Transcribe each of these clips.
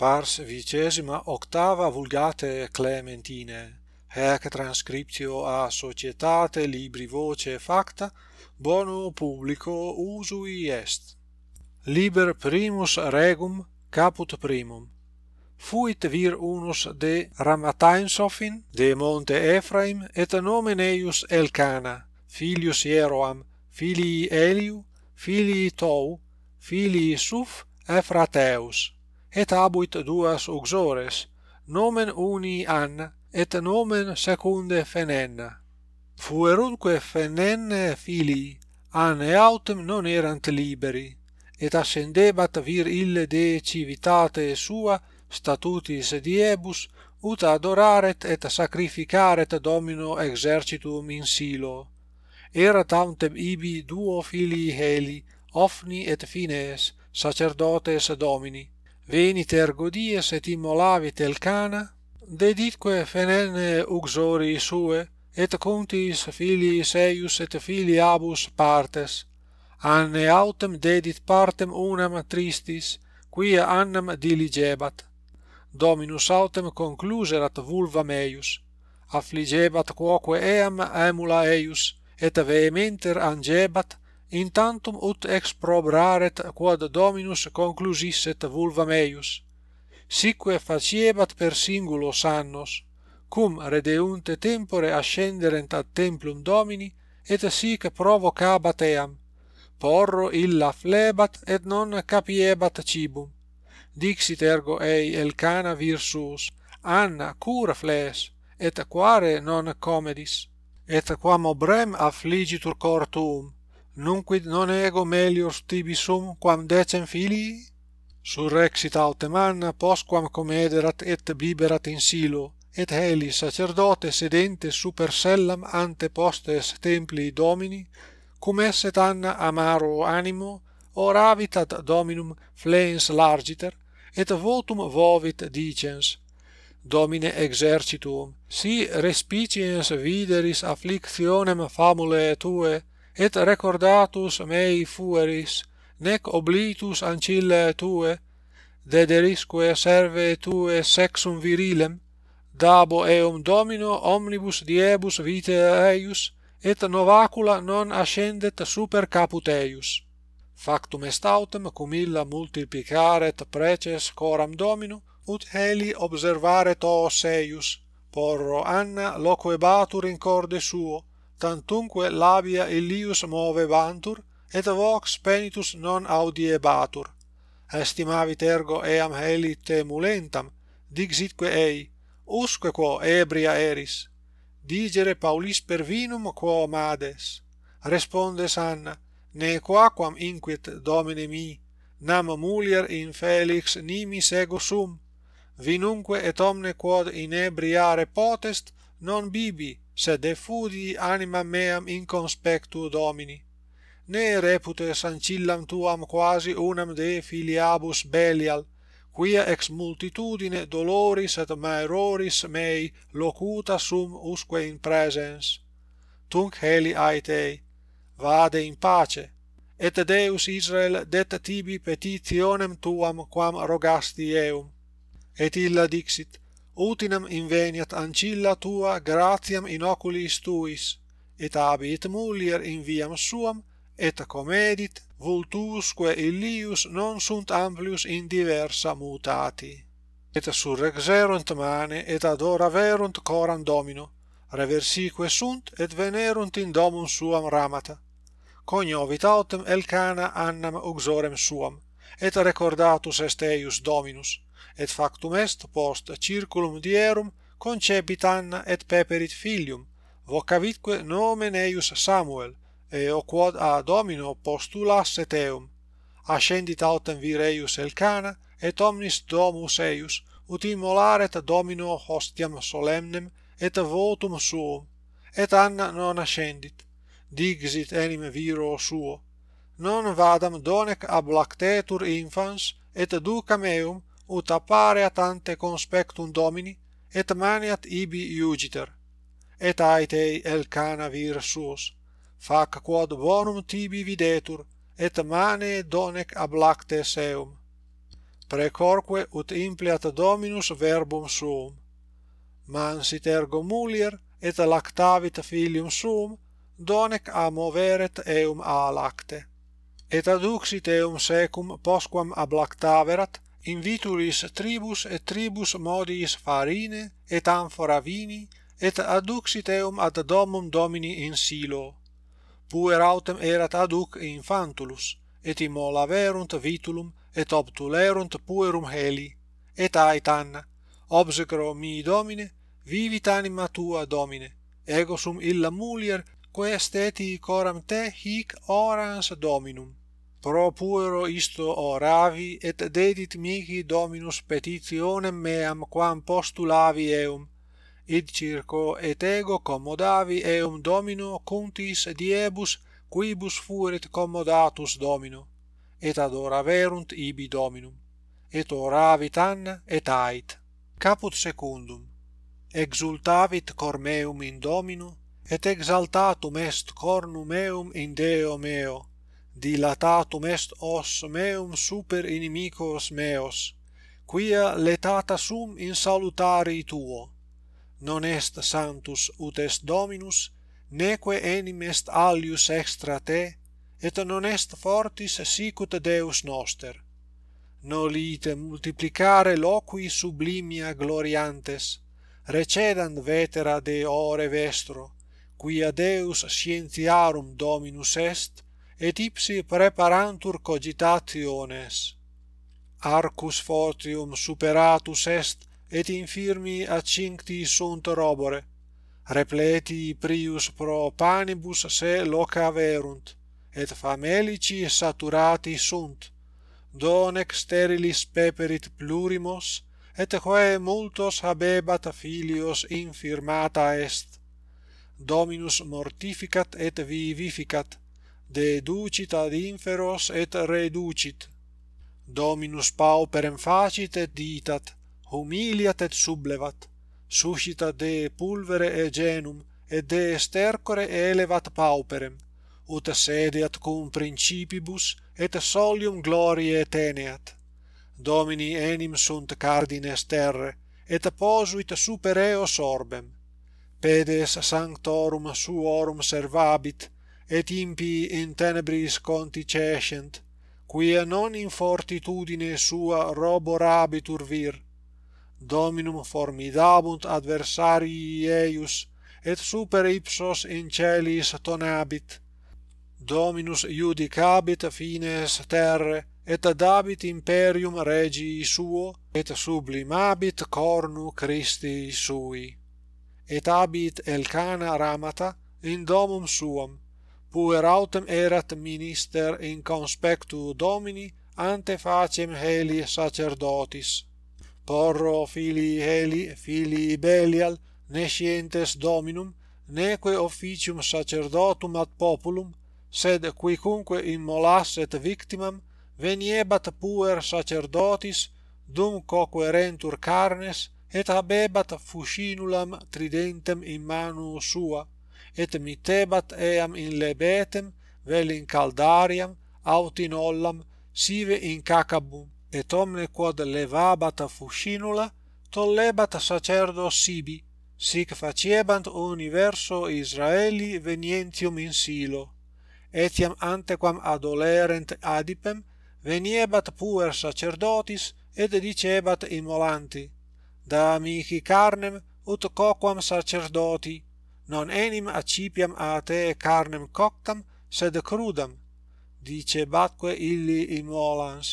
pars vicesima octava vulgate Clementine, haec transcriptio a societate libri voce facta bono publico usui est. Liber primus regum caput primum. Fuit vir unus de Ramatainsofin, de Monte Ephraim, et nomen eius Elcana, filius Jeroam, filii Eliu, filii Tou, filii Suf, Ephrateus et abuit duas uxores nomen uni anna, et nomen secunde fenenna. fuerunque fenenne filii an eautem non erant liberi et ascendebat vir ille de civitate sua statutis diebus ut adoraret et sacrificaret domino exercitum in silo erat autem ibi duo filii heli ofni et fines, sacerdotes domini venite ergodies et immolavit Elcana, deditque fenene uxori sue, et contis filii eius et filiabus partes, anne autem dedit partem unam tristis, quia annam diligebat. Dominus autem concluserat vulva meius, affligebat quoque eam emula eius, et vehementer angebat intantum ut exprobraret quod dominus conclusisset vulva meius. Sicque faciebat per singulos annos cum redeunte tempore ascenderent ad templum domini et sic provocabat eam porro illa flebat et non capiebat cibum. Dixit ergo ei elcana virsus anna cura fles et quare non comedis et quam obrem affligitur cor tuum nunquid non ego melior tibi sum quam decem filii surrexit autem anna postquam comederat et biberat in silo et heli sacerdote sedente super sellam ante postes templi domini cum esset anna amaro animo oravit ad dominum flens largiter et votum vovit dicens domine exercitum si respiciens videris afflictionem famulae tue et recordatus mei fueris nec oblitus ancillae tue dederisque servae tue sexum virilem dabo eum domino omnibus diebus vitae eius et novacula non ascendet super caput eius. Factum est autem cum illa multiplicaret preces coram domino ut heli observaret os eius porro anna loquebatur in corde suo tantumque labia illius movebantur et vox penitus non audiebatur. Estimavit ergo eam heli te dixitque ei usque quo ebria eris. Digere paulis per vinum quo mades. Respondes anna ne quaquam inquit domine mi nam mulier in felix nimis ego sum. Vinumque et omne quod inebriare potest non bibi sed effudi anima meam inconspectu Domini. Ne reputes ancillam tuam quasi unam de filiabus Belial quia ex multitudine doloris et maeroris mei locuta sum usque in presens. Tunc heli aetei vade in pace et Deus Israel det tibi petitionem tuam quam rogasti eum. Et illa dixit utinam inveniat ancilla tua gratiam in oculis tuis et habet mulier in viam suam et comedit vultusque illius non sunt amplius in diversa mutati. Et surrexerunt mane et adoraverunt coram domino reversique sunt et venerunt in domum suam ramata. Cognovit autem elcana annam uxorem suam et recordatus est eius dominus et factum est post circulum dierum concepit Anna et peperit filium vocavitque nomen eius Samuel eo quod a Domino postulasset eum. Ascendit autem vir eius Elcana et omnis domus eius ut immolaret Domino hostiam solemnem et votum suum. Et Anna non ascendit digsit enim viro suo. Non vadam donec ab lactetur infans et ducam eum ut appareat ante conspectum domini et maniat ibi iugiter. Et aetei elcana vir suos fac quod bonum tibi videtur et mane donec ablacte seum. Precorque ut impleat dominus verbum suum. Mansit ergo mulier et lactavit filium suum donec amoveret eum a lacte. Et aduxit eum secum postquam ablactaverat invitulis tribus et tribus modiis farine et amphora vini et adduxit eum ad domum domini in silo. Puer autem erat aduc infantulus et immolaverunt vitulum et obtulerunt puerum heli. Et aetan obsecro mi domine vivit anima tua domine ego sum illa mulier quae steti coram te hic orans dominum pro puero isto oravi et dedit mihi dominus petitionem meam quam postulavi eum. Id circo et ego commodavi eum domino cuntis diebus quibus fuerit commodatus domino. Et adoraverunt ibi dominum. Et oravit anna et ait. Caput secundum. Exultavit cor meum in domino et exaltatum est cornum meum in deo meo dilatatum est os meum super inimicos meos quia letata sum in salutari tuo. Non est sanctus ut est dominus neque enim est alius extra te et non est fortis sicut deus noster. Nolite multiplicare loqui sublimia gloriantes recedant vetera de ore vestro quia deus scientiarum dominus est et ipsi preparantur cogitationes. Arcus fortium superatus est et infirmi accincti sunt robore repleti prius pro panibus se loca verunt et famelici saturati sunt. Donec sterilis peperit plurimos et quae multos habebat filios infirmata est. Dominus mortificat et vivificat deducit ad inferos et reducit. Dominus pauperem facit et ditat humiliat et sublevat suscita de pulvere egenum et de stercore elevat pauperem ut sedeat cum principibus et solium gloriae teneat. Domini enim sunt cardines terre et posuit super eos orbem. Pedes sanctorum suorum servabit et impi in tenebris conticescent quia non in fortitudine sua roborabitur vir dominum formidabunt adversarii eius et super ipsos in celis tonabit dominus iudicabit fines terre et adabit imperium regii suo et sublimabit cornu Christi sui. Et habit Elcana ramata in domum suam puer autem erat minister in conspectu Domini ante facem Heli sacerdotis. Porro filii Heli, filii Belial, nescientes Dominum, neque officium sacerdotum ad populum, sed quicunque immolasset victimam, veniebat puer sacerdotis, dum coquerentur carnes, et habebat fuscinulam tridentem in manu sua et mittebat eam in lebetem vel in caldariam aut in ollam sive in cacabum et omne quod levabat fuscinula tollebat sacerdos sibi sic faciebant universo Israeli venientium in silo. Etiam antequam adolerent adipem veniebat puer sacerdotis et dicebat immolanti. Da amici carnem ut coquam sacerdoti non enim acipiam a te carnem coctam sed crudam dicebatque illi immolans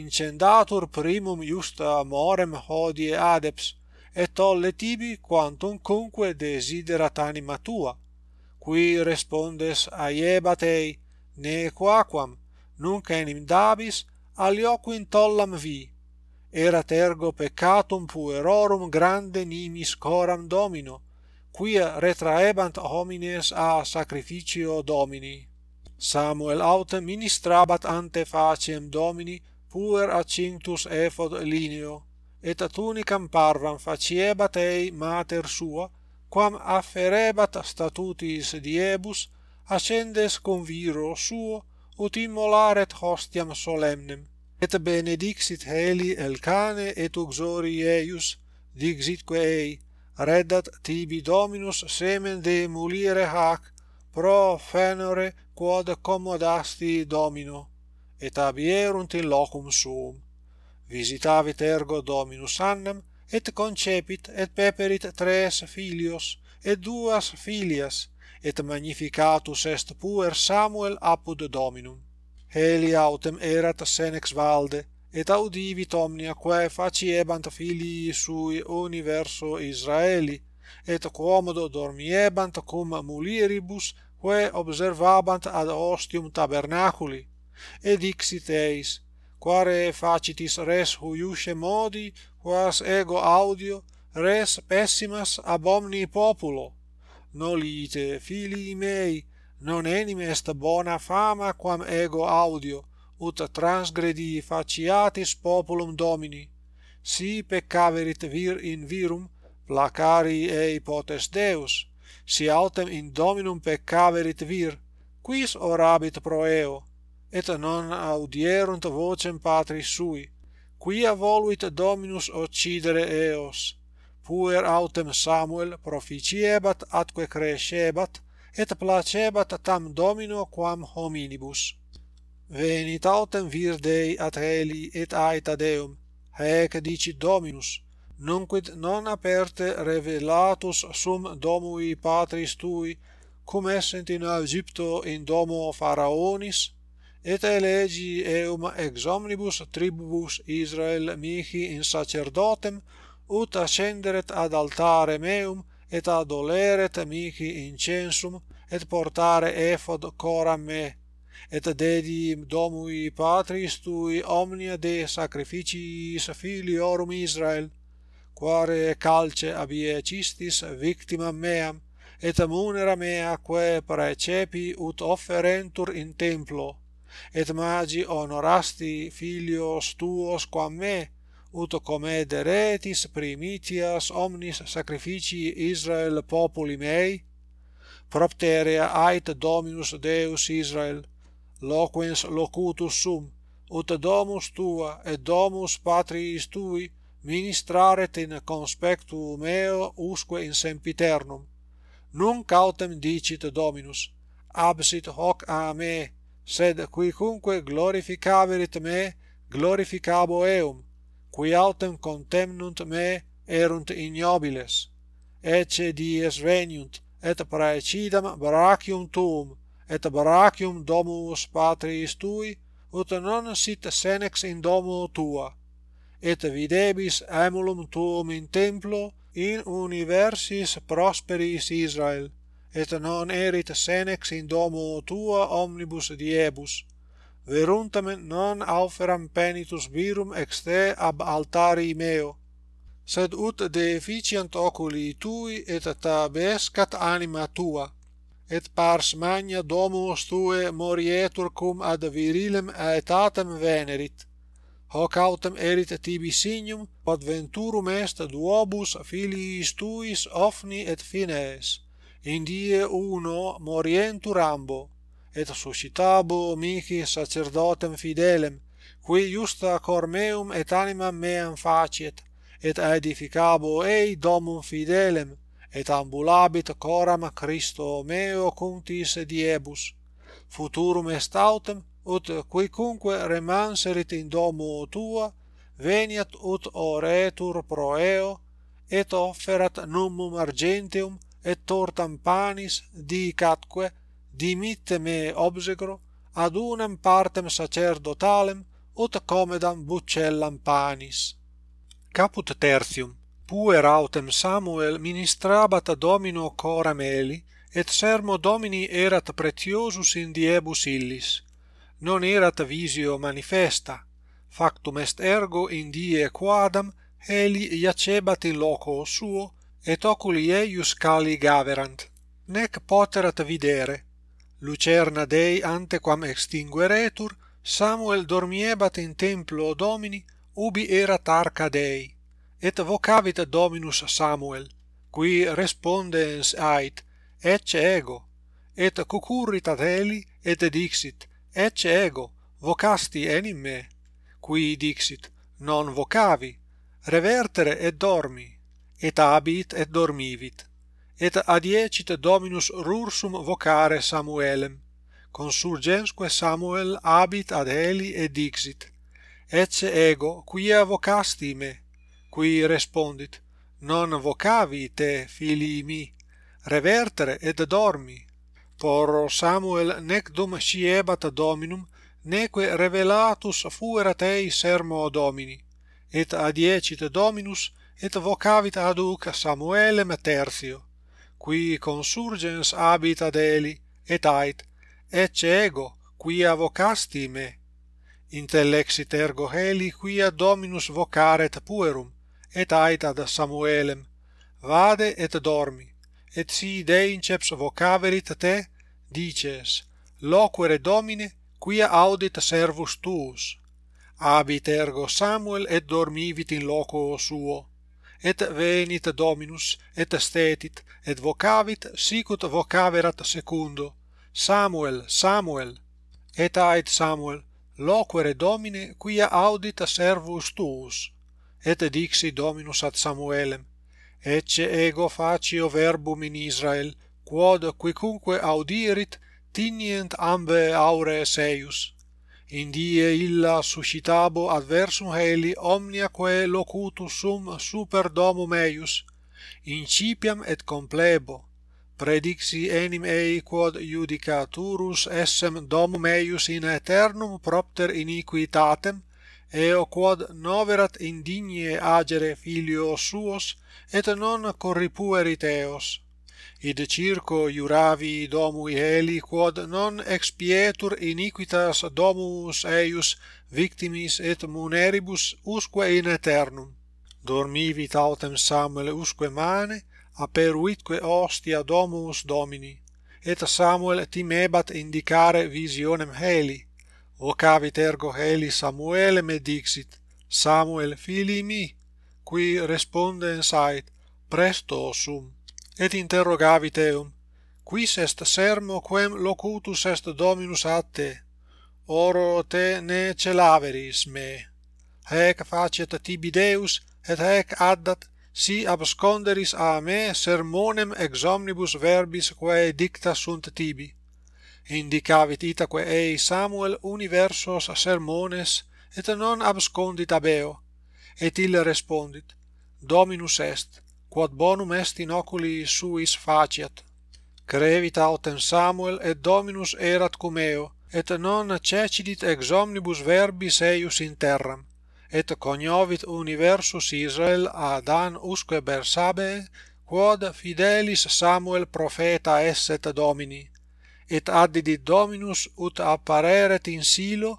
incendatur primum justa morem hodie adeps et tolle tibi quantum cumque desiderat anima tua qui respondes aieba tei ne quaquam nunc enim dabis alioquin tollam vi. Erat ergo peccatum puerorum grande nimis coram domino quia retraebant homines a sacrificio Domini. Samuel autem ministrabat ante faciem Domini puer accinctus ephod lineo, et tunicam parvam faciebat ei mater sua, quam afferebat statutis diebus, ascendes con viro suo, ut immolaret hostiam solemnem, et benedixit heli Elcane et uxori eius, dixitque ei, reddat tibi dominus semen de mulire hac pro fenore quod commodasti domino et abierunt in locum suum. Visitavit ergo dominus annam et concepit et peperit tres filios et duas filias et magnificatus est puer Samuel apud dominum. Heli autem erat senex valde et audivit omnia quae faciebant filii sui universo Israeli. Et quomodo dormiebant cum mulieribus quae observabant ad ostium tabernaculi. Et dixit eis quare facitis res huiusce modi quas ego audio res pessimas ab omni populo. Nolite filii mei non enim est bona fama quam ego audio ut transgredi faciatis populum domini. Si peccaverit vir in virum placari ei potes deus. Si autem in dominum peccaverit vir quis orabit pro eo et non audierunt vocem patris sui quia voluit dominus occidere eos puer autem samuel proficiebat atque crescebat et placebat tam domino quam hominibus venit autem virdei ad heli et aeta Deum, haec dicit Dominus, nunquid non aperte revelatus sum domui patris tui, cum essent in Aegypto in domo Pharaonis, et elegi eum ex omnibus tribubus Israel mihi in sacerdotem, ut ascenderet ad altare meum, et adoleret mihi incensum, et portare ephod coram me, et dedi domui patris tui omnia de sacrificiis filiorum Israel quare calce abie cistis victimam meam et munera mea quae praecepi ut offerentur in templo et magi honorasti filios tuos quam me ut comederetis primitias omnis sacrificii Israel populi mei propterea ait Dominus Deus Israel loquens locutus sum ut domus tua et domus patriis tui ministraret in conspectu meo usque in sempiternum. Nunc autem dicit dominus absit hoc a me sed quicunque glorificaverit me glorificabo eum qui autem contemnunt me erunt ignobiles ecce dies veniunt et praecidam brachium tuum et brachium domus patris tui ut non sit senex in domo tua et videbis emulum tuum in templo in universis prosperis Israel et non erit senex in domo tua omnibus diebus veruntamen non auferam penitus virum ex te ab altari meo sed ut deficiant oculi tui et tabescat anima tua et pars magna domus tue morietur cum ad virilem aetatem venerit. Hoc autem erit tibi signum podventurum est duobus filiis tuis ofni et fines, in die uno morientur ambo et suscitabo mihi sacerdotem fidelem qui justa cor meum et animam meam faciet et edificabo ei domum fidelem et ambulabit coram Christo meo cuntis diebus. Futurum est autem ut quicunque remanserit in domo tua veniat ut oretur pro eo et offerat nummum argenteum et tortam panis dicatque dimitte me obsecro ad unam partem sacerdotalem ut comedam buccellam panis. Caput tertium puer autem Samuel ministrabat Domino coram Eli, et sermo Domini erat pretiosus in diebus illis. Non erat visio manifesta, factum est ergo in die quadam eli iacebat in loco suo, et oculi eius cali gaverant, nec poterat videre. Lucerna Dei antequam extingueretur, Samuel dormiebat in templo Domini, ubi erat arca Dei et vocavit Dominus Samuel, qui respondens ait, ecce ego, et cucurrit ad Eli, et dixit, ecce ego, vocasti enim me, qui dixit, non vocavi, revertere et dormi, et habit et dormivit, et adiecit Dominus rursum vocare Samuelem, consurgensque Samuel habit ad Eli et dixit, ecce ego, quia vocasti me, qui respondit non vocavi te filii mi revertere et dormi. Por Samuel nec dum sciebat dominum neque revelatus fuerat ei sermo domini. Et adiecit dominus et vocavit aduc Samuelem tertio qui consurgens habit ad Eli et ait ecce ego quia vocasti me. Intellexit ergo Eli quia dominus vocaret puerum et ait ad Samuelem, Vade et dormi, et si deinceps vocaverit te, dices, Loquere Domine, quia audit servus tuus. Habit ergo Samuel et dormivit in loco suo. Et venit Dominus, et stetit, et vocavit sicut vocaverat secundo. Samuel, Samuel. Et ait Samuel, loquere Domine, quia audit servus tuus et dixi Dominus ad Samuelem, Ecce ego facio verbum in Israel, quod quicunque audierit tinient ambe aurees eius. In die illa suscitabo adversum heli omnia quae locutus sum super domum eius, incipiam et complebo, predixi enim ei quod judicaturus essem domum eius in aeternum propter iniquitatem, eo quod noverat indigne agere filio suos et non corripuerit eos id circo iuravi domui heli quod non expietur iniquitas domus eius victimis et muneribus usque in aeternum dormivi tautem Samuel usque mane aperuitque ostia domus Domini. Et Samuel timebat indicare visionem heli. Ocavit ergo heli Samuel me dixit, Samuel fili mi, qui respondens ait, presto sum, et interrogavit eum, quis est sermo quem locutus est Dominus a te, oro te ne celaveris me. Hec facet tibi Deus, et hec addat, si absconderis a me sermonem ex omnibus verbis quae dicta sunt tibi indicavit itaque ei Samuel universos sermones et non abscondit ab eo. Et ille respondit Dominus est quod bonum est in oculi suis faciat. Crevit autem Samuel et Dominus erat cum eo et non cecidit ex omnibus verbis eius in terram. Et cognovit universus Israel ad usque Bersabe quod fidelis Samuel profeta esset Domini et addidit Dominus ut appareret in silo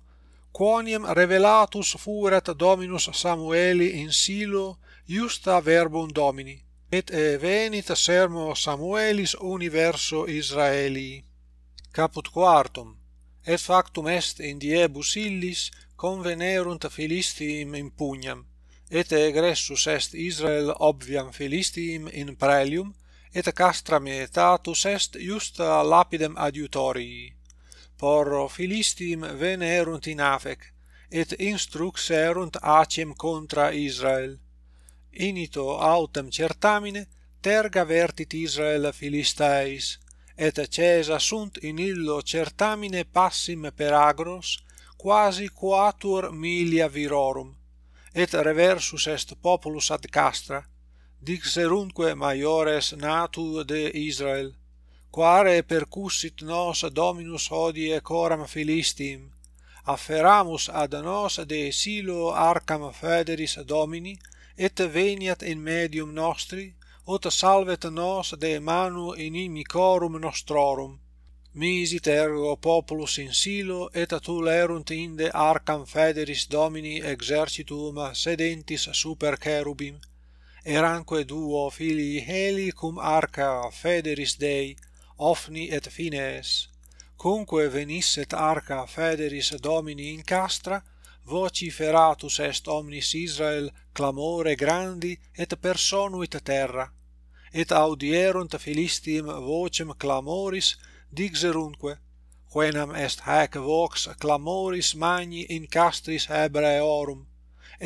quoniam revelatus fuerat Dominus Samueli in silo iusta verbum Domini et venit sermo Samuelis universo Israeli. Caput quartum et factum est in diebus illis convenerunt Philistiim in pugnam et egressus est Israel obviam Philistiim in praelium et castra mietatus est iusta lapidem adiutorii por Philistim venerunt in Afec et instruxerunt acem contra Israel. Inito autem certamine terga vertit Israel Philistaeis et Cesa sunt in illo certamine passim per Agros quasi quatuor milia virorum et reversus est populus ad castra dixerunque maiores natu de Israel quare percussit nos dominus hodie coram filistim afferamus ad nos de silo arcam federis domini et veniat in medium nostri ut salvet nos de manu inimicorum nostrorum. Misit ergo populus in silo et tulerunt inde arcam federis domini exercitum sedentis super cherubim eranque duo filii Heli cum arca federis Dei, ofni et fines, cumque venisset arca federis Domini in castra, vociferatus est omnis Israel clamore grandi et personuit terra. Et audierunt Philistiem vocem clamoris dixerunque, quenam est haec vox clamoris magni in castris Hebraeorum,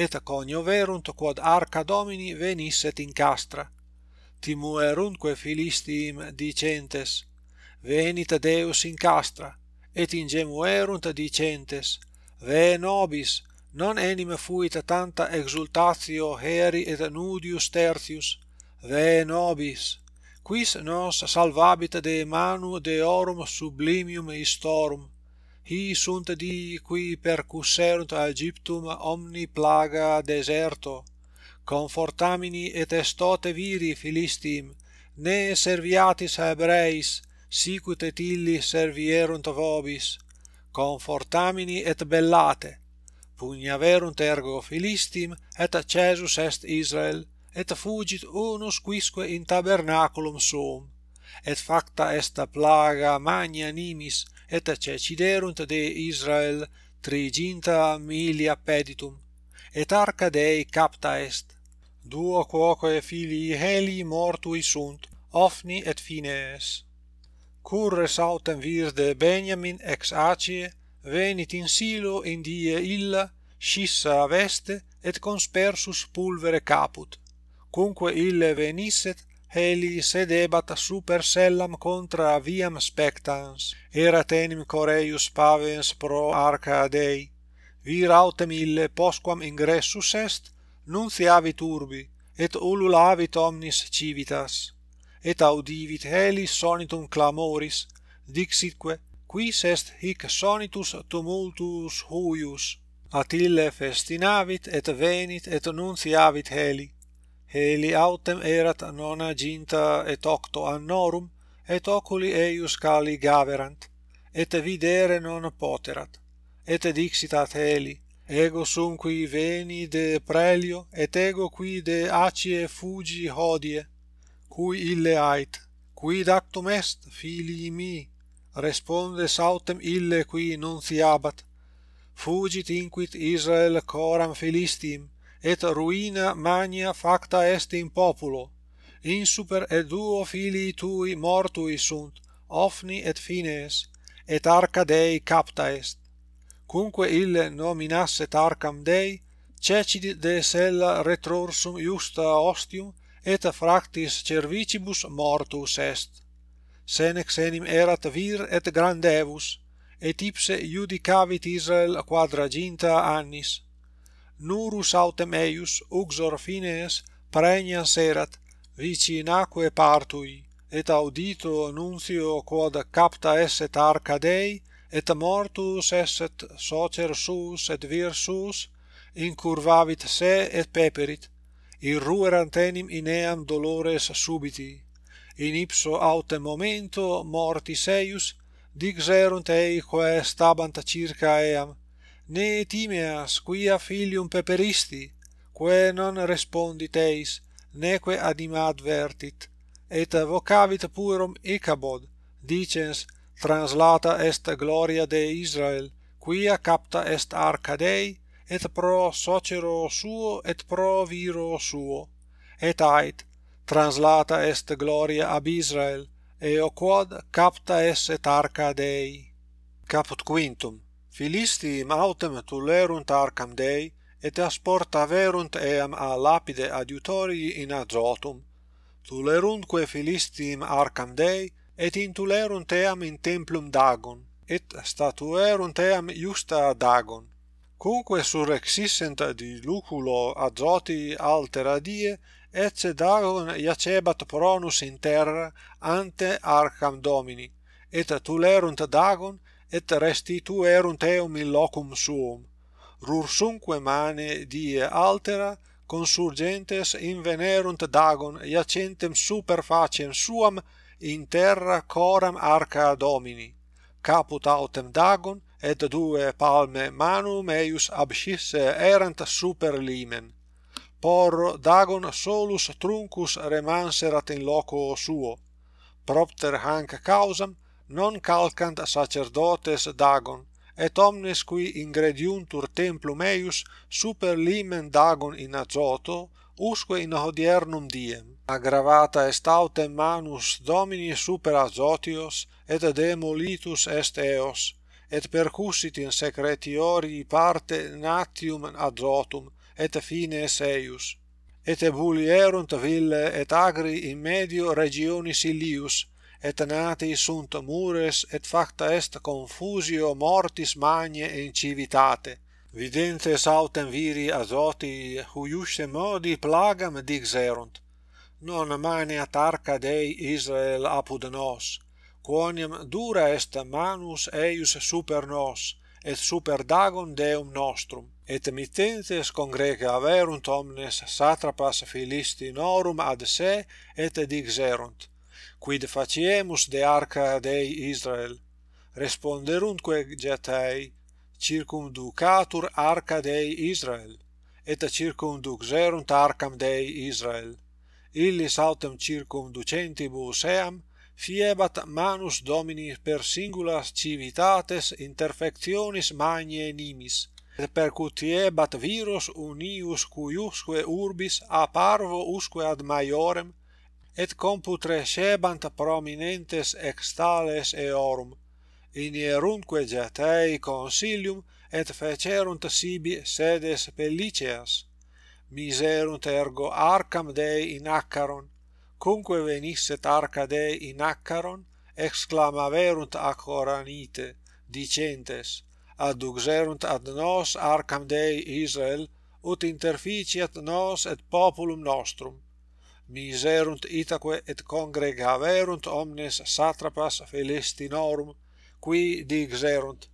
et conioverunt quod arca Domini venisset in castra. Timuerunque philistim dicentes, venit Deus in castra, et ingemuerunt dicentes, ve nobis, non enim fuit tanta exultatio heri et nudius tertius, ve nobis, quis nos salvabit de manu deorum sublimium istorum, hi sunt di qui percusserunt a Egyptum omni plaga deserto. Confortamini et estote viri Philistim ne serviatis Hebreis sicut et illi servierunt vobis. Confortamini et bellate pugnaverunt ergo Philistim et Cesus est Israel et fugit unus quisque in tabernaculum suum et facta est plaga magna nimis et ceciderunt de Israel triginta milia peditum et arca Dei capta est. Duo quoque filii Heli mortui sunt Ofni et Phinees curres autem vir de Benjamin ex Acie venit in silo in die illa scissa veste et conspersus pulvere caput. Cumque ille venisset heli sedebat super sellam contra viam spectans. Erat enim coreius pavens pro arca dei. Vir autem ille posquam ingressus est nunciavit urbi et ululavit omnis civitas. Et audivit heli sonitum clamoris dixitque quis est hic sonitus tumultus huius. Attile festinavit et venit et nunciavit heli heli autem erat nona ginta et octo annorum et oculi eius cali gaverant et videre non poterat et dixitat heli ego sum qui veni de prelio et ego qui de acie fugi hodie cui ille ait quid actum est filii mi? Responde autem ille qui nunciabat fugit inquit Israel coram Philistim et ruina magna facta est in populo. In super et duo filii tui mortui sunt Ofni et fines et arca Dei capta est. Cumque ille nominasset arcam Dei cecidi de sella retrorsum iusta ostium et fractis cervicibus mortus est. Senex enim erat vir et grandevus et ipse judicavit Israel quadraginta annis nurus autem eius uxor fines praenias erat vicinaque partui et audito nuncio quod capta esset arca Dei et mortus esset socer suus et vir sus incurvavit se et peperit irruerant enim ineam dolores subiti. In ipso autem momento mortis eius dixerunt ei quae stabant circa eam ne timeas quia filium peperisti quae non respondit eis neque anima advertit et vocavit puerum Ichabod dicens translata est gloria de Israel quia capta est arca Dei et pro socero suo et pro viro suo. Et ait translata est gloria ab Israel eo quod capta est arca Dei. Caput quintum. Philisti autem tulerunt arcam Dei, et asporta verunt eam a lapide adiutorii in Azotum. Tulerunque Philistim arcam Dei, et intulerunt eam in templum Dagon, et statuerunt eam iusta Dagon. Cumque di luculo azoti altera die, ecce Dagon iacebat pronus in terra ante arcam Domini, et tulerunt Dagon et restituerunt eum in locum suum. Rursunque mane die altera consurgentes invenerunt dagon iacentem super faciem suam in terra coram arca domini. Caput autem dagon et due palme manum eius abscisse erant super limen. Porro dagon solus truncus remanserat in loco suo. Propter hanc causam non calcant sacerdotes dagon et omnes qui ingrediuntur templum eius super limen dagon in azoto usque in hodiernum diem. Aggravata est autem manus domini super azotios et demolitus est eos et percussit in secretiori parte natium azotum et fines eius. Et ebulierunt ville et agri in medio regionis Ilius et nati sunt mures et facta est confusio mortis magne in civitate. Videntes autem viri azoti huiusce modi plagam dixerunt non maneat arca Dei Israel apud nos quoniam dura est manus eius super nos et super dagon Deum nostrum. Et mittentes congrega averunt omnes satrapas filistinorum ad se et dixerunt quid faciemus de arca Dei Israel? responderuntque Getei, circumducatur arca Dei Israel, et circumduxerunt arcam Dei Israel. Illis autem circumducentibus eam, fiebat manus Domini per singulas civitates interfectionis magne nimis, et percutiebat virus unius cuiusque urbis a parvo usque ad maiorem et computre sebant prominentes extales eorum inierumque jatei consilium et fecerunt sibi sedes pelliceas miserunt ergo arcam Dei in Accaron cumque venisset arca Dei in Accaron exclamaverunt ac Oranite dicentes adduxerunt ad nos arcam Dei Israel ut interficiat nos et populum nostrum miserunt itaque et congregaverunt omnes satrapas Philistinorum, qui dixerunt,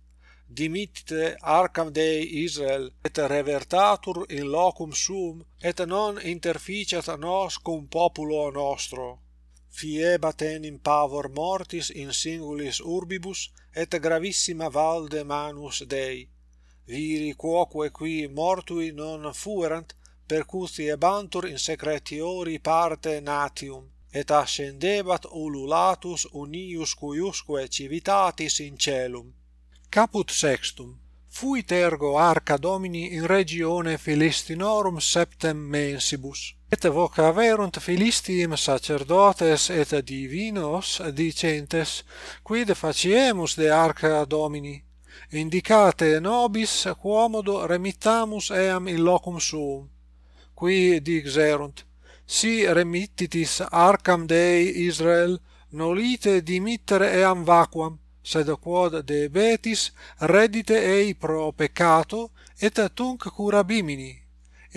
dimitte arcam Dei Israel, et revertatur in locum suum et non interficiat nos cum populo nostro. fiebat enim pavor mortis in singulis urbibus, et gravissima valde manus Dei. Viri quoque qui mortui non fuerant, percusi ebantur in secretiori parte natium et ascendebat ululatus unius cuiusque civitatis in celum. Caput sextum fuit ergo arca domini in regione Philistinorum septem mensibus et vocaverunt Philistiem sacerdotes et divinos dicentes quid faciemus de arca domini? Indicate nobis quomodo remittamus eam in locum suum qui dixerunt si remittitis arcam Dei Israel nolite dimittere eam vacuam sed quod debetis reddite ei pro peccato et tunc curabimini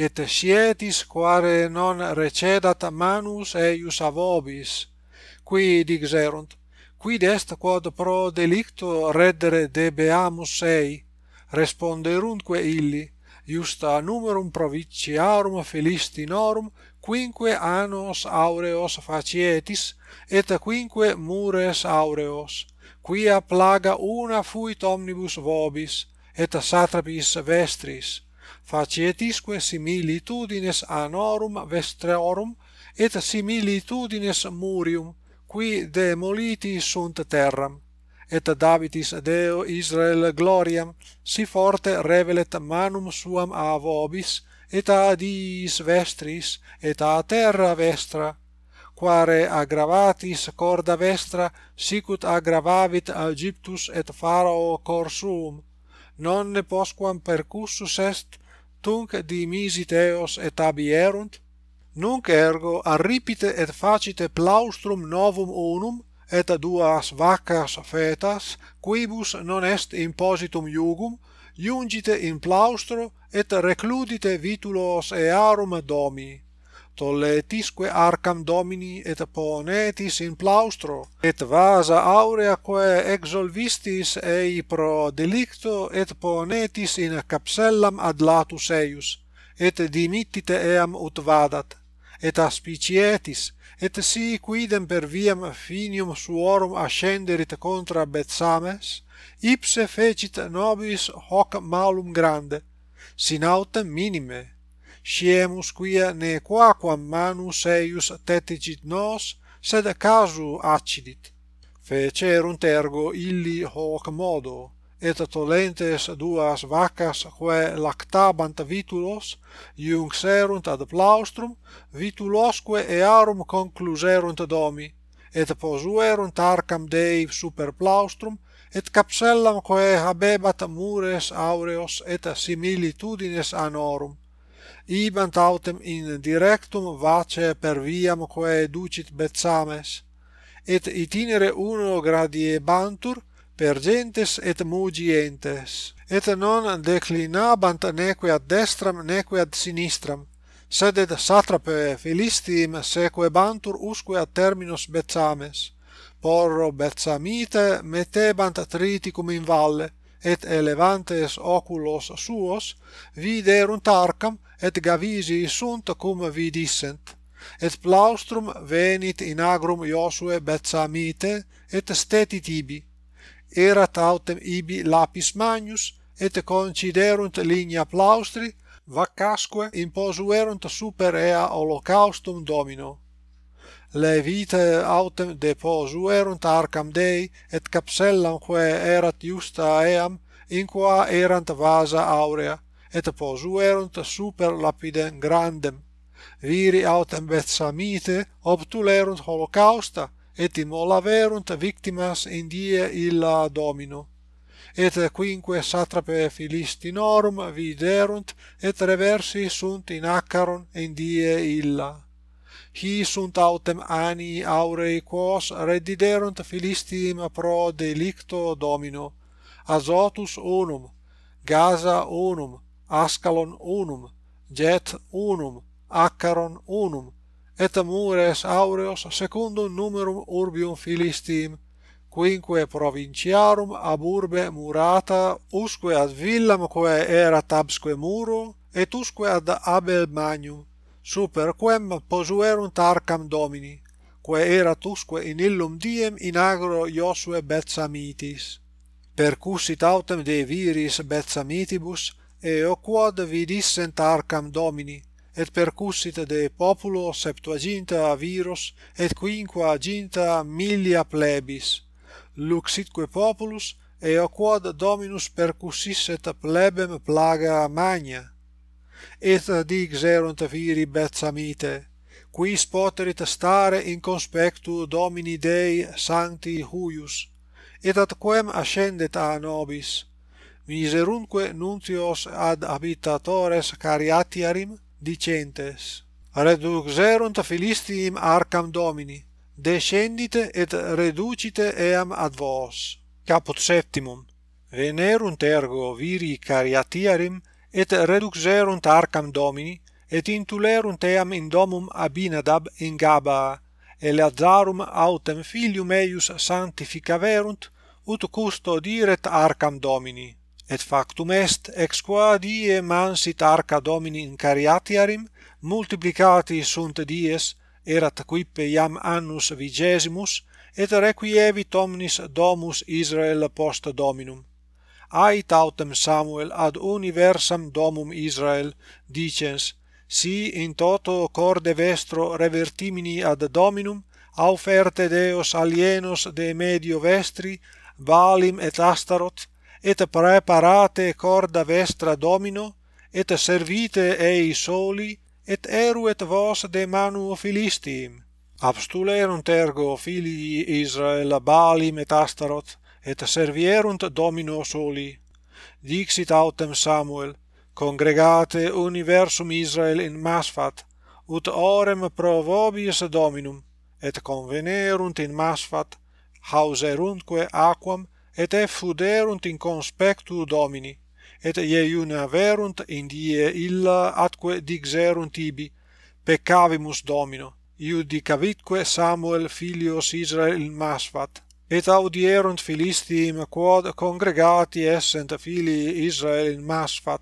et scietis quare non recedat manus eius avobis qui dixerunt quid est quod pro delicto reddere debeamus ei? Responderunque illi iusta numerum provinciarum Philistinorum quinque annos aureos facietis et quinque mures aureos quia plaga una fuit omnibus vobis et satrapis vestris. Facietisque similitudines anorum vestreorum et similitudines murium qui demoliti sunt terram et Davidis Deo Israel gloriam, si forte revelet manum suam a vobis, et a diis vestris, et a terra vestra, quare aggravatis corda vestra, sicut aggravavit Aegyptus et Pharao cor suum, nonne posquam percussus est, tunc dimisit eos et abierunt, nunc ergo arripite et facite plaustrum novum unum, et duas vaccas fetas quibus non est impositum iugum iungite in plaustro et recludite vitulos earum domi. Tolletisque arcam domini et ponetis in plaustro et vasa aurea quae exolvistis ei pro delicto et ponetis in capsellam ad latus eius et dimittite eam ut vadat et aspicietis et si quidem per viam finium suorum ascenderit contra Betsames, ipse fecit nobis hoc malum grande, sin autem minime, sciemus quia ne quaquam manus eius tetigit nos, sed casu accidit. Fecerunt ergo illi hoc modo, et tolentes duas vacas quae lactabant vitulos iunxerunt ad plaustrum vitulosque earum concluserunt domi et posuerunt arcam Dei super plaustrum et capsellam quae habebat mures aureos et similitudines anorum. Ibant autem in directum vace per viam quae ducit Betsames et itinere uno gradiebantur per gentes et mugientes, et non declinabant neque ad destram neque ad sinistram, sed et satrape Philistim sequebantur usque ad terminus Betsames, porro Betsamite metebant triticum in valle, et elevantes oculos suos viderunt arcam et gavisi sunt cum vidissent et plaustrum venit in agrum Iosue Betsamite et stetit ibi erat autem ibi lapis magnus et conciderunt linea plaustri vacasque imposuerunt super ea holocaustum domino. Levite autem deposuerunt arcam dei et capsellamque erat iusta eam in qua erant vasa aurea et posuerunt super lapidem grandem. Viri autem betsamite obtulerunt holocausta et immolaverunt victimas in die illa domino. Et quinque satrape philistinorum viderunt et reversi sunt in Accaron Indie illa. Hi sunt autem ani aurei quos reddiderunt philistim pro delicto domino. Azotus unum Gaza unum Ascalon unum Jet unum Accaron unum et mures aureos secundum numerum urbium Philistim quinque provinciarum ab urbe murata usque ad villam quae erat absque muro et usque ad Abel Magnum super quem posuerunt arcam Domini quae erat usque in illum diem in agro Iosue Betsamitis. Percussit autem de viris Betsamitibus eo quod vidissent arcam Domini et percussit de populo septuaginta viros et quinqua aginta millia plebis. Luxitque populus eo quod dominus percussisset plebem plaga magna. Et dixerunt viri betsamite quis poterit stare in conspectu domini Dei sancti huius et ad quem ascendet a nobis. Miserunque nuntios ad habitatores cariatiarim dicentes reduxerunt philistim arcam Domini descendite et reducite eam ad vos caput septimum venerunt ergo viri cariatiarim et reduxerunt arcam Domini et intulerunt eam in domum Abinadab in Gaba Eleazarum autem filium eius sanctificaverunt ut custo diret arcam Domini et factum est ex qua die mansit arca domini in cariatiarim multiplicati sunt dies erat quippe iam annus vigesimus et requievit omnis domus Israel post dominum. Ait autem Samuel ad universam domum Israel dicens si in toto corde vestro revertimini ad dominum auferte deos alienos de medio vestri valim et astaroth et praeparate corda vestra domino, et servite ei soli, et eruet vos de manu philistim Abstulerunt ergo filii Israel Baalim et Astaroth, et servierunt domino soli. Dixit autem Samuel, congregate universum Israel in Masfat, ut orem pro vobis dominum, et convenerunt in Masfat, hauseruntque aquam et effuderunt in conspectu Domini, et ieiuna verunt in die illa atque dixerunt ibi, peccavimus Domino, iudicavitque Samuel filios Israel masvat, et audierunt Philistim quod congregati essent filii Israel in masvat,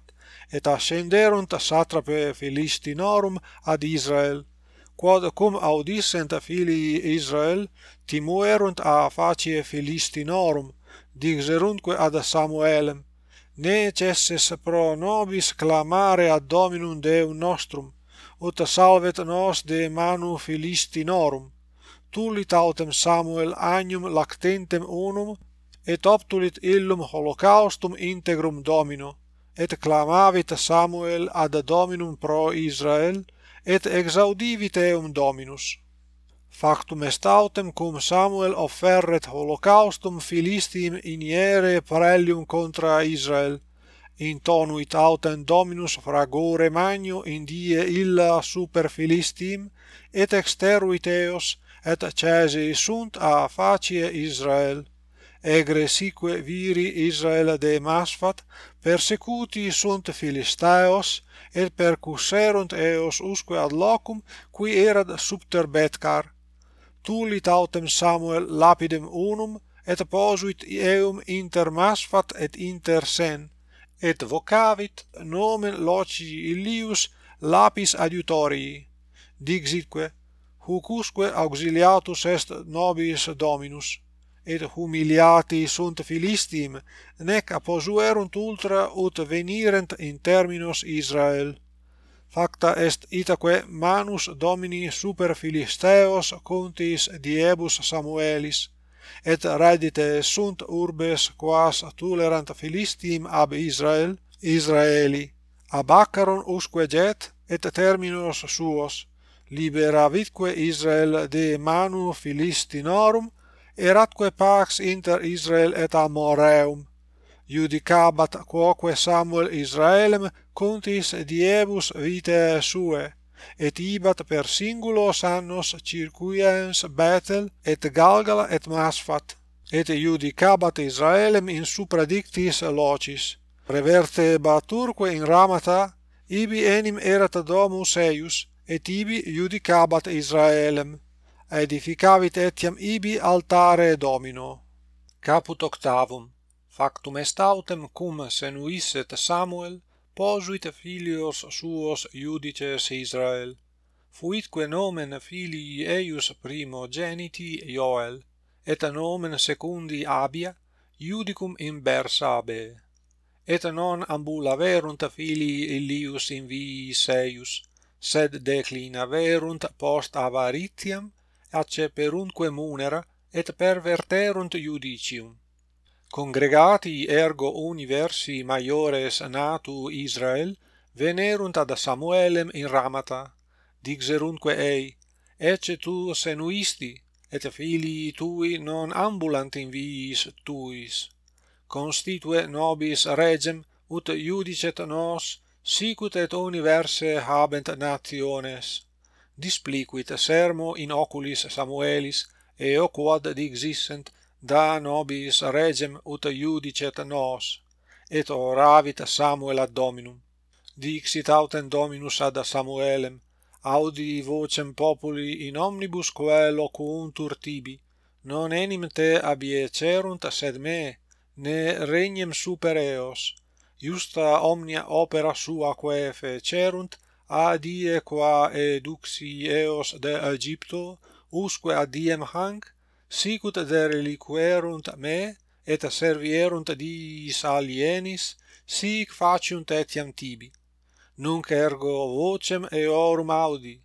et ascenderunt satrape Philistinorum ad Israel, quod cum audissent filii Israel, timuerunt a facie Philistinorum, digerunque ad Samuelem ne cesses pro nobis clamare ad Dominum Deum nostrum ut salvet nos de manu Philistinorum tulit autem Samuel agnum lactentem unum et optulit illum holocaustum integrum Domino et clamavit Samuel ad Dominum pro Israel et exaudivit eum Dominus. Factum est autem cum Samuel offerret holocaustum Philistim iniere parellium contra Israel, in tonuit autem Dominus fragore magno in die illa super Philistim, et exteruit eos, et cesi sunt a facie Israel. Egre sique viri Israel de Masfat, persecuti sunt Philistaeos, et percusserunt eos usque ad locum, qui erat subter Betcar, tulit autem Samuel lapidem unum, et posuit eum inter Masfat et inter Sen, et vocavit nomen loci Ilius lapis adiutorii. Dixitque, hucusque auxiliatus est nobis Dominus, et humiliati sunt Philistim, nec apposuerunt ultra ut venirent in terminos Israel. Facta est itaque manus Domini super Philisteos contis diebus Samuelis, et radite sunt urbes quas tolerant Philistim ab Israel, Israeli, ab Acaron usque jet, et terminos suos, liberavitque Israel de manu Philistinorum, eratque pax inter Israel et Amoreum, judicabat quoque Samuel Israelem contis diebus vitae suae et ibat per singulos annos circuiens Betel et Galgala et Masfat et iudicabat Israelem in supradictis locis. Reverte baturque in Ramata ibi enim erat domus eius et ibi iudicabat Israelem. Edificavit etiam ibi altare Domino. Caput octavum. Factum est autem cum senuisset Samuel posuit filios suos iudices Israel, fuitque nomen filii eius primogeniti Joel, et nomen secundi Abia, iudicum in Bersabe. Et non ambulaverunt filii Ilius in viis eius, sed declinaverunt post avaritiam, acceperunque munera, et perverterunt iudicium congregati ergo universi maiores natu Israel venerunt ad Samuelem in Ramata. Dixerunque ei ecce tu senuisti et filii tui non ambulant in viis tuis. Constitue nobis regem ut iudicet nos sicut et universe habent nationes. Displicuit sermo in oculis Samuelis eo quod dixissent da nobis regem ut iudicet nos et oravit Samuel ad Dominum. Dixit autem Dominus ad Samuelem audi vocem populi in omnibus quae loquuntur tibi. Non enim te abiecerunt sed me ne regnem super eos. Iusta omnia opera sua quae fecerunt ad qua eduxi eos de Aegypto usque ad diem hanc sicut ad reliquerunt a me et servierunt diis alienis sic faciunt etiam tibi. Nunc ergo vocem eorum audi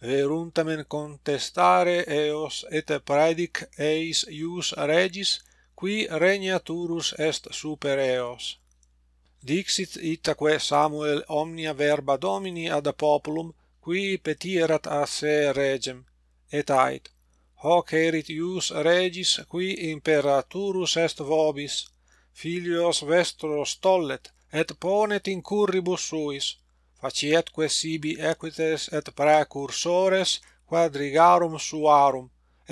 veruntamen contestare eos et predic eis ius regis qui regnaturus est super eos. Dixit itaque Samuel omnia verba Domini ad populum qui petierat a se regem et ait hoc erit ius regis qui imperaturus est vobis filios vestros tollet et ponet in curribus suis facietque sibi equites et precursores quadrigarum suarum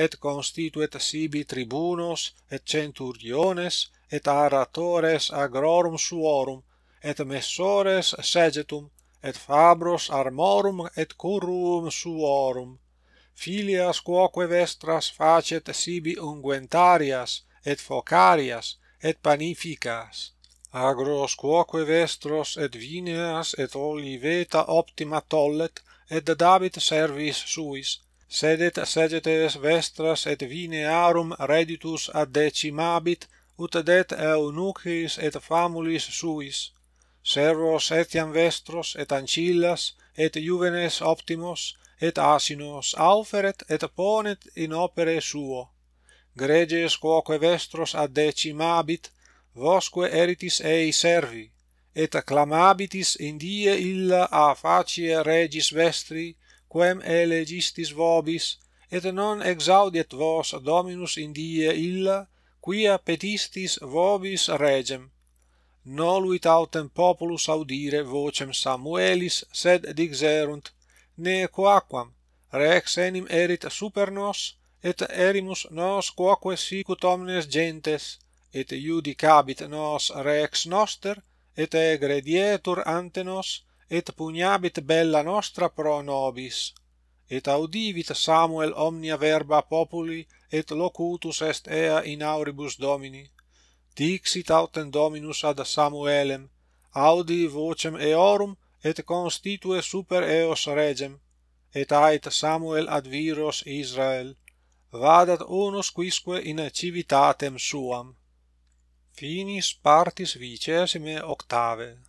et constituet sibi tribunos et centuriones et aratores agrorum suorum et messores segetum et fabros armorum et curruum suorum filias quoque vestras facet sibi unguentarias et focarias et panificas. Agros quoque vestros et vineas et oliveta optima tollet et dabit servis suis sedet segetes vestras et vinearum reditus addecimabit ut det eunuchis et famulis suis. Servos etiam vestros et ancillas et juvenes optimos et asinos auferet et ponet in opere suo. Greges quoque vestros ad decimabit vosque eritis ei servi et acclamabitis in die illa a facie regis vestri quem elegistis vobis et non exaudiet vos dominus in die illa quia petistis vobis regem noluit autem populus audire vocem Samuelis, sed dixerunt, ne quaquam, rex enim erit super nos, et erimus nos quoque sicut omnes gentes, et judicabit nos rex noster, et egredietur ante nos, et pugnabit bella nostra pro nobis. Et audivit Samuel omnia verba populi, et locutus est ea in auribus Domini dixit autem Dominus ad Samuelem, audi vocem eorum et constitue super eos regem, et ait Samuel ad viros Israel, vadat unus quisque in civitatem suam. Finis partis vicesime octave.